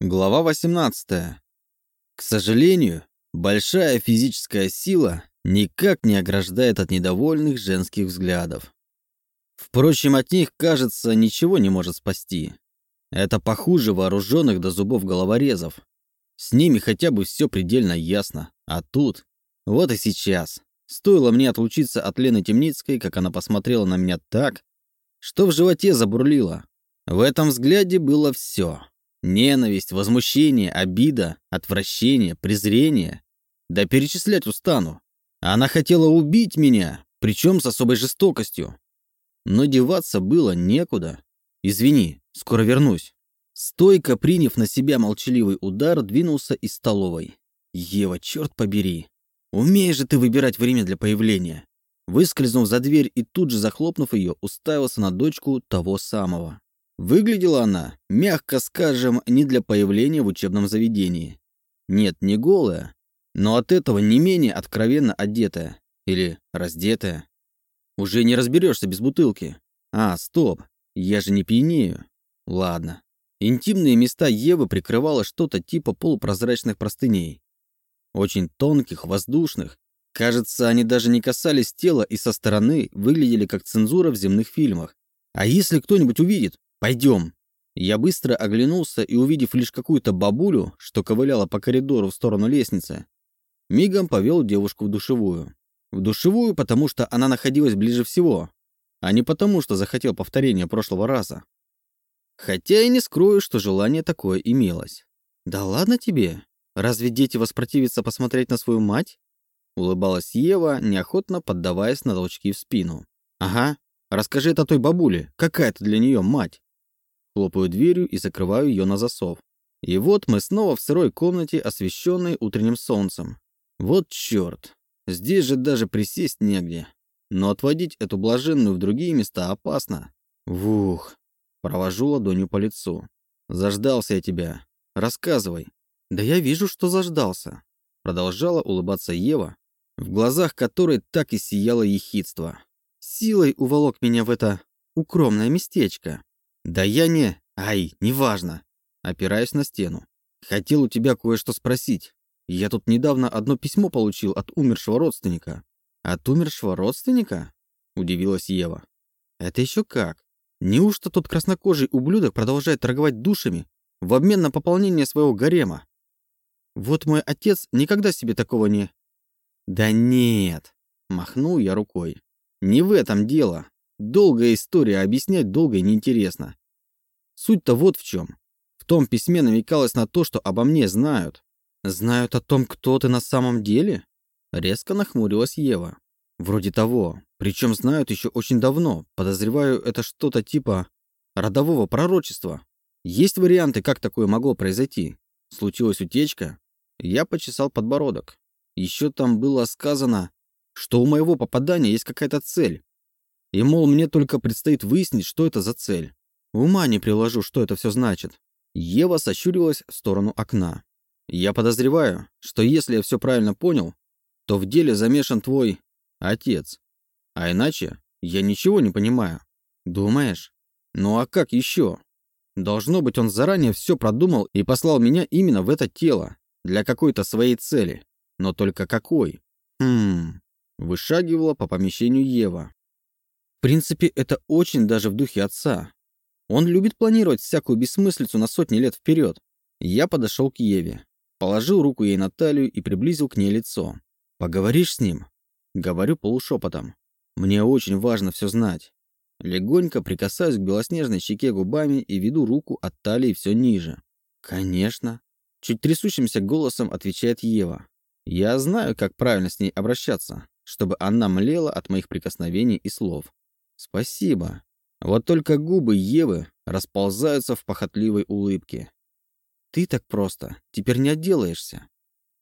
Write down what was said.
Глава 18. К сожалению, большая физическая сила никак не ограждает от недовольных женских взглядов. Впрочем, от них, кажется, ничего не может спасти. Это похуже вооруженных до зубов головорезов. С ними хотя бы все предельно ясно. А тут... Вот и сейчас. Стоило мне отлучиться от Лены Темницкой, как она посмотрела на меня так, что в животе забурлило. В этом взгляде было все. Ненависть, возмущение, обида, отвращение, презрение. Да перечислять устану. Она хотела убить меня, причем с особой жестокостью. Но деваться было некуда. Извини, скоро вернусь. Стойко приняв на себя молчаливый удар, двинулся из столовой. Ева, черт побери. Умеешь же ты выбирать время для появления. Выскользнув за дверь и тут же захлопнув ее, уставился на дочку того самого. Выглядела она, мягко скажем, не для появления в учебном заведении. Нет, не голая, но от этого не менее откровенно одетая. Или раздетая. Уже не разберешься без бутылки. А, стоп, я же не пьянею. Ладно. Интимные места Евы прикрывало что-то типа полупрозрачных простыней. Очень тонких, воздушных. Кажется, они даже не касались тела и со стороны выглядели как цензура в земных фильмах. А если кто-нибудь увидит, «Пойдем». Я быстро оглянулся и, увидев лишь какую-то бабулю, что ковыляла по коридору в сторону лестницы, мигом повел девушку в душевую. В душевую, потому что она находилась ближе всего, а не потому, что захотел повторения прошлого раза. Хотя и не скрою, что желание такое имелось. «Да ладно тебе? Разве дети воспротивятся посмотреть на свою мать?» Улыбалась Ева, неохотно поддаваясь на толчки в спину. «Ага, расскажи это той бабуле, какая ты для нее мать?» Хлопаю дверью и закрываю ее на засов. И вот мы снова в сырой комнате, освещенной утренним солнцем. Вот черт. Здесь же даже присесть негде. Но отводить эту блаженную в другие места опасно. Вух. Провожу ладонью по лицу. Заждался я тебя. Рассказывай. Да я вижу, что заждался. Продолжала улыбаться Ева, в глазах которой так и сияло ехидство. Силой уволок меня в это укромное местечко. «Да я не... Ай, неважно!» Опираюсь на стену. «Хотел у тебя кое-что спросить. Я тут недавно одно письмо получил от умершего родственника». «От умершего родственника?» Удивилась Ева. «Это еще как? Неужто тот краснокожий ублюдок продолжает торговать душами в обмен на пополнение своего гарема? Вот мой отец никогда себе такого не...» «Да нет!» Махнул я рукой. «Не в этом дело. Долгая история, объяснять долго и неинтересно. Суть-то вот в чем. В том письме намекалось на то, что обо мне знают. Знают о том, кто ты на самом деле? Резко нахмурилась Ева. Вроде того. Причем знают еще очень давно. Подозреваю, это что-то типа родового пророчества. Есть варианты, как такое могло произойти. Случилась утечка. Я почесал подбородок. Еще там было сказано, что у моего попадания есть какая-то цель. И, мол, мне только предстоит выяснить, что это за цель. Ума не приложу, что это все значит. Ева сощурилась в сторону окна. Я подозреваю, что если я все правильно понял, то в деле замешан твой отец. А иначе я ничего не понимаю. Думаешь? Ну а как еще? Должно быть, он заранее все продумал и послал меня именно в это тело, для какой-то своей цели. Но только какой? Хм... Вышагивала по помещению Ева. В принципе, это очень даже в духе отца. Он любит планировать всякую бессмыслицу на сотни лет вперед. Я подошел к Еве, положил руку ей на талию и приблизил к ней лицо. «Поговоришь с ним?» Говорю полушепотом. «Мне очень важно все знать». Легонько прикасаюсь к белоснежной щеке губами и веду руку от талии все ниже. «Конечно». Чуть трясущимся голосом отвечает Ева. «Я знаю, как правильно с ней обращаться, чтобы она млела от моих прикосновений и слов. Спасибо. Вот только губы Евы расползаются в похотливой улыбке. Ты так просто, теперь не отделаешься.